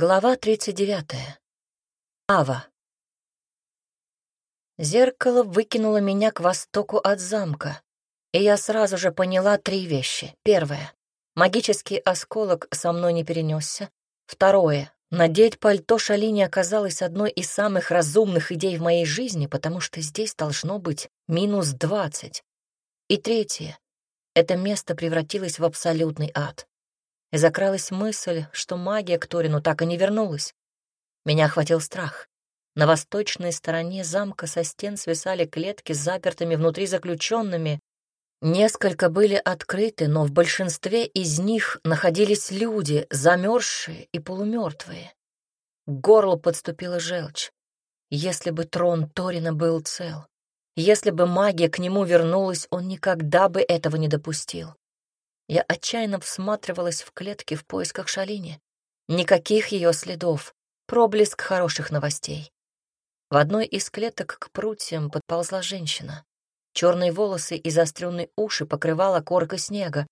Глава 39. Ава. Зеркало выкинуло меня к востоку от замка, и я сразу же поняла три вещи. Первое. Магический осколок со мной не перенесся. Второе. Надеть пальто Шалини оказалось одной из самых разумных идей в моей жизни, потому что здесь должно быть минус двадцать. И третье. Это место превратилось в абсолютный ад и закралась мысль, что магия к Торину так и не вернулась. Меня охватил страх. На восточной стороне замка со стен свисали клетки с запертыми внутри заключенными. Несколько были открыты, но в большинстве из них находились люди, замерзшие и полумертвые. К горлу подступила желчь. Если бы трон Торина был цел, если бы магия к нему вернулась, он никогда бы этого не допустил. Я отчаянно всматривалась в клетки в поисках Шалини. Никаких ее следов, проблеск хороших новостей. В одной из клеток к прутьям подползла женщина. Черные волосы и заостренные уши покрывала корка снега.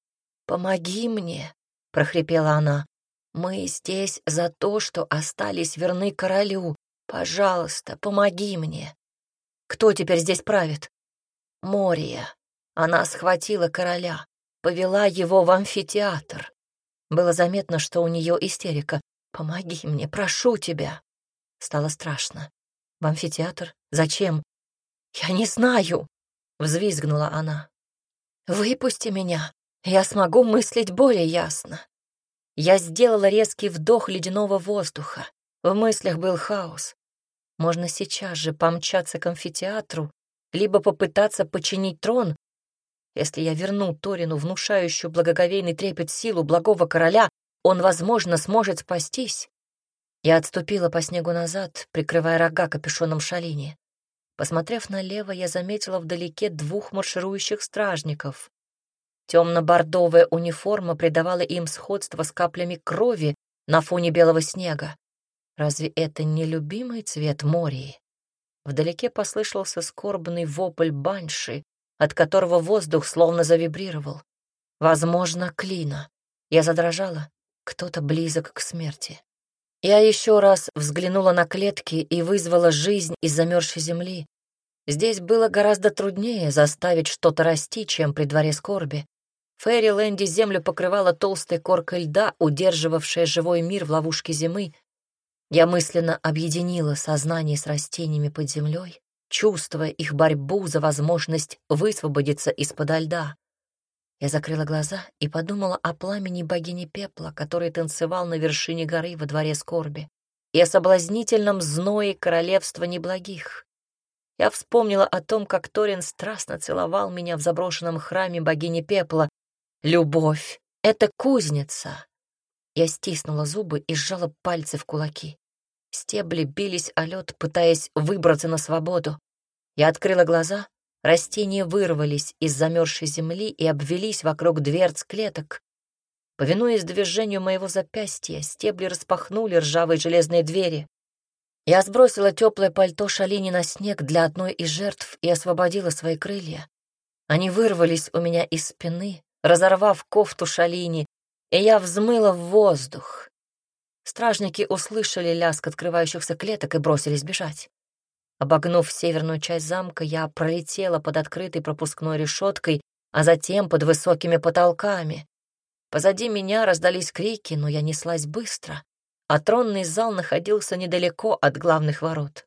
«Помоги мне!» — прохрипела она. «Мы здесь за то, что остались верны королю. Пожалуйста, помоги мне!» «Кто теперь здесь правит?» «Мория. Она схватила короля повела его в амфитеатр. Было заметно, что у нее истерика. «Помоги мне, прошу тебя!» Стало страшно. «В амфитеатр? Зачем?» «Я не знаю!» — взвизгнула она. «Выпусти меня, я смогу мыслить более ясно». Я сделала резкий вдох ледяного воздуха. В мыслях был хаос. Можно сейчас же помчаться к амфитеатру, либо попытаться починить трон, если я верну Торину внушающую благоговейный трепет силу благого короля, он, возможно, сможет спастись. Я отступила по снегу назад, прикрывая рога капюшоном шалини. Посмотрев налево, я заметила вдалеке двух марширующих стражников. Темно-бордовая униформа придавала им сходство с каплями крови на фоне белого снега. Разве это не любимый цвет Мории? Вдалеке послышался скорбный вопль банши, от которого воздух словно завибрировал. Возможно, клина. Я задрожала. Кто-то близок к смерти. Я еще раз взглянула на клетки и вызвала жизнь из замерзшей земли. Здесь было гораздо труднее заставить что-то расти, чем при дворе скорби. Ферри Лэнди землю покрывала толстой коркой льда, удерживавшая живой мир в ловушке зимы. Я мысленно объединила сознание с растениями под землей чувствуя их борьбу за возможность высвободиться из-под льда. Я закрыла глаза и подумала о пламени богини пепла, который танцевал на вершине горы во дворе скорби, и о соблазнительном зное королевства неблагих. Я вспомнила о том, как Торин страстно целовал меня в заброшенном храме богини пепла. Любовь — это кузница. Я стиснула зубы и сжала пальцы в кулаки. Стебли бились о лед, пытаясь выбраться на свободу. Я открыла глаза, растения вырвались из замерзшей земли и обвелись вокруг дверц клеток. Повинуясь движению моего запястья, стебли распахнули ржавые железные двери. Я сбросила теплое пальто Шалини на снег для одной из жертв и освободила свои крылья. Они вырвались у меня из спины, разорвав кофту Шалини, и я взмыла в воздух. Стражники услышали лязг открывающихся клеток и бросились бежать. Обогнув северную часть замка, я пролетела под открытой пропускной решеткой, а затем под высокими потолками. Позади меня раздались крики, но я неслась быстро, а тронный зал находился недалеко от главных ворот.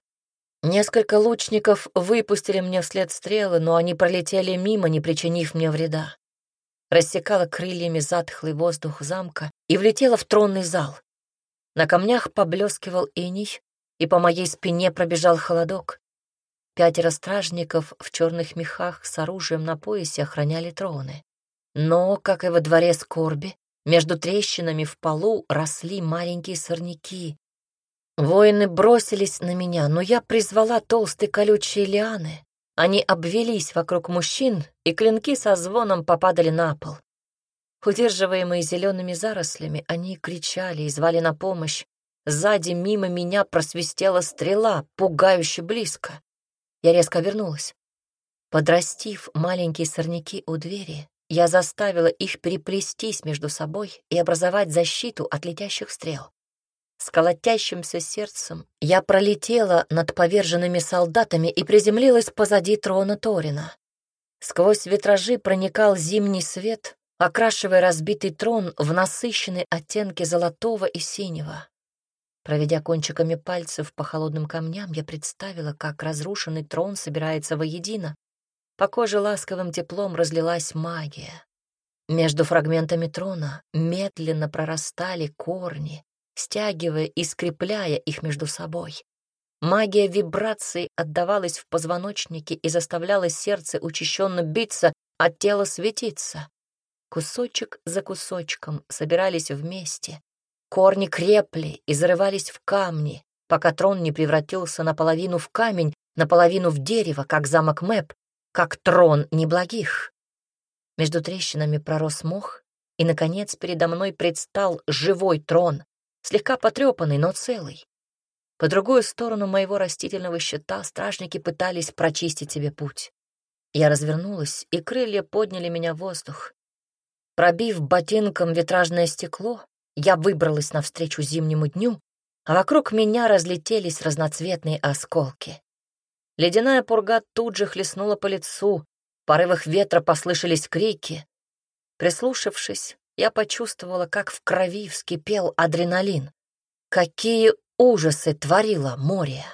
Несколько лучников выпустили мне вслед стрелы, но они пролетели мимо, не причинив мне вреда. Рассекала крыльями затхлый воздух замка и влетела в тронный зал. На камнях поблескивал иней, и по моей спине пробежал холодок. Пятеро стражников в черных мехах с оружием на поясе охраняли троны. Но, как и во дворе скорби, между трещинами в полу росли маленькие сорняки. Воины бросились на меня, но я призвала толстые колючие лианы. Они обвелись вокруг мужчин, и клинки со звоном попадали на пол. Удерживаемые зелеными зарослями, они кричали и звали на помощь. Сзади мимо меня просвистела стрела, пугающе близко. Я резко обернулась. Подрастив маленькие сорняки у двери, я заставила их переплестись между собой и образовать защиту от летящих стрел. С колотящимся сердцем я пролетела над поверженными солдатами и приземлилась позади трона Торина. Сквозь витражи проникал зимний свет, окрашивая разбитый трон в насыщенные оттенки золотого и синего. Проведя кончиками пальцев по холодным камням, я представила, как разрушенный трон собирается воедино. По коже ласковым теплом разлилась магия. Между фрагментами трона медленно прорастали корни, стягивая и скрепляя их между собой. Магия вибраций отдавалась в позвоночнике и заставляла сердце учащенно биться, а тело светиться. Кусочек за кусочком собирались вместе. Корни крепли и зарывались в камни, пока трон не превратился наполовину в камень, наполовину в дерево, как замок Мэп, как трон неблагих. Между трещинами пророс мох, и, наконец, передо мной предстал живой трон, слегка потрепанный, но целый. По другую сторону моего растительного щита стражники пытались прочистить себе путь. Я развернулась, и крылья подняли меня в воздух. Пробив ботинком витражное стекло, я выбралась навстречу зимнему дню, а вокруг меня разлетелись разноцветные осколки. Ледяная пурга тут же хлестнула по лицу, в порывах ветра послышались крики. Прислушавшись, я почувствовала, как в крови вскипел адреналин. Какие ужасы творило море!